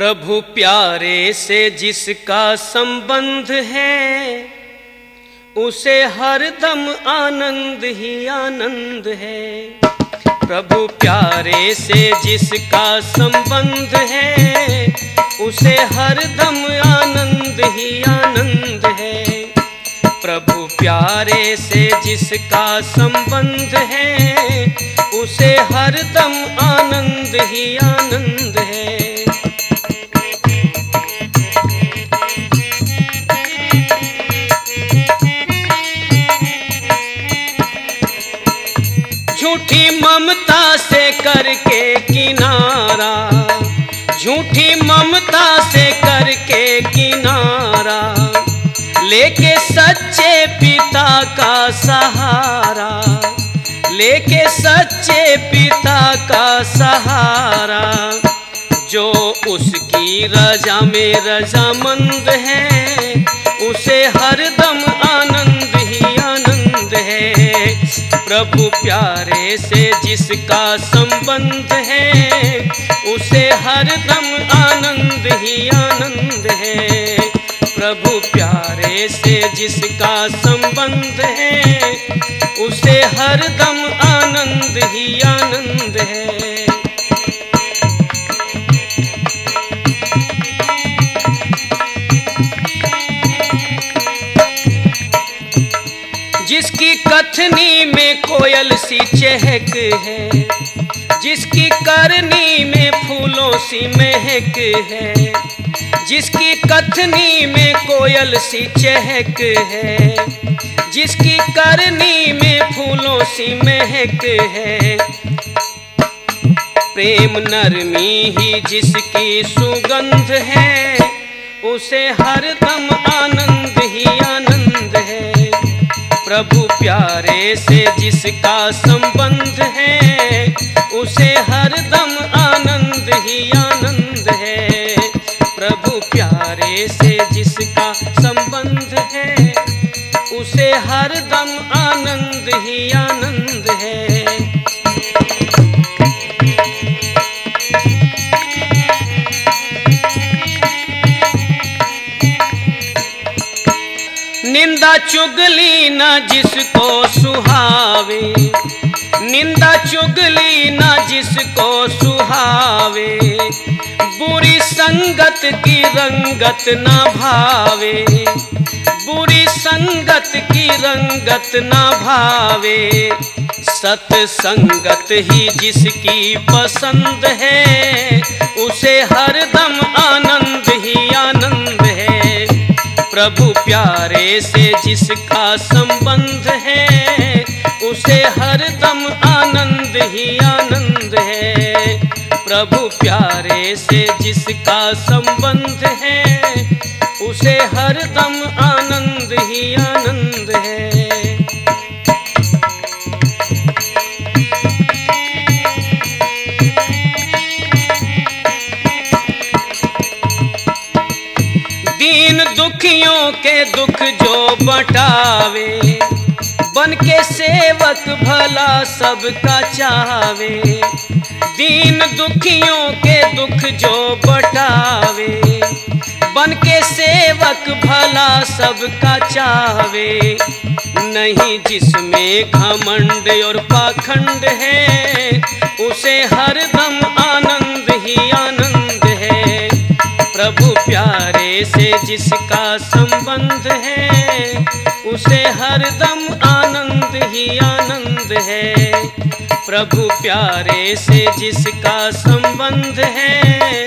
प्रभु प्यारे से जिसका संबंध है, उसे हर दम आनंद ही आनंद है। प्रभु प्यारे से जिसका संबंध है, उसे हर दम आनंद ही आनंद है। प्रभु प्यारे से जिसका संबंध है, उसे हर दम आनंद ही आनंद ममता से करके किनारा, झूठी ममता से करके किनारा, लेके सच्चे पिता का सहारा, लेके सच्चे पिता का सहारा, जो उसकी रजा में रजामंद है, उसे हर दम आनंद ही आनंद है प्रभु प्यारे से जिसका संबंध है, उसे हर दम आनंद ही आनंद है। प्रभु प्यारे से जिसका संबंध है, उसे हर दम आनंद ही आनंद है। जिसकी कथनी में कोयल सी चहक है, जिसकी करनी में फूलों सी महक है, जिसकी कथनी में कोयल सी चहक है, जिसकी करनी में फूलों सी महक है। प्रेम नरमी ही जिसकी सुगंध है, उसे हर दम आनंद प्रभु प्यारे से जिसका संबंध है, उसे हरदम आनंद ही आनंद है। प्रभु प्यारे से जिसका संबंध है, उसे हरदम आनंद ही आनंद निंदा चुगली न जिसको सुहावे। निंदा चुगली न जिसको सुहावे। बुरी संगत की रंगत न भावे। बुरी संगत की रंगत न भावे। सत्संगत ही जिसकी पसंद है, उसे हर दम प्रभु प्यारे से जिसका संबंध है, उसे हर दम आनंद ही आनंद है। प्रभु प्यारे से जिसका संबंध है, उसे हर दुखियों के दुख जो बटावे, बन के सेवक भला सबका चावे दीन दुखियों के दुख जो बटावे, बन के सेवक भला सबका चावे नहीं जिसमें घमंड और पाखंड है, उसे हर दम आनंद ही आनंद है। प्रभु प्यारे से जिसका संबंध है, उसे हरदम आनंद ही आनंद है। प्रभु प्यारे से जिसका संबंध है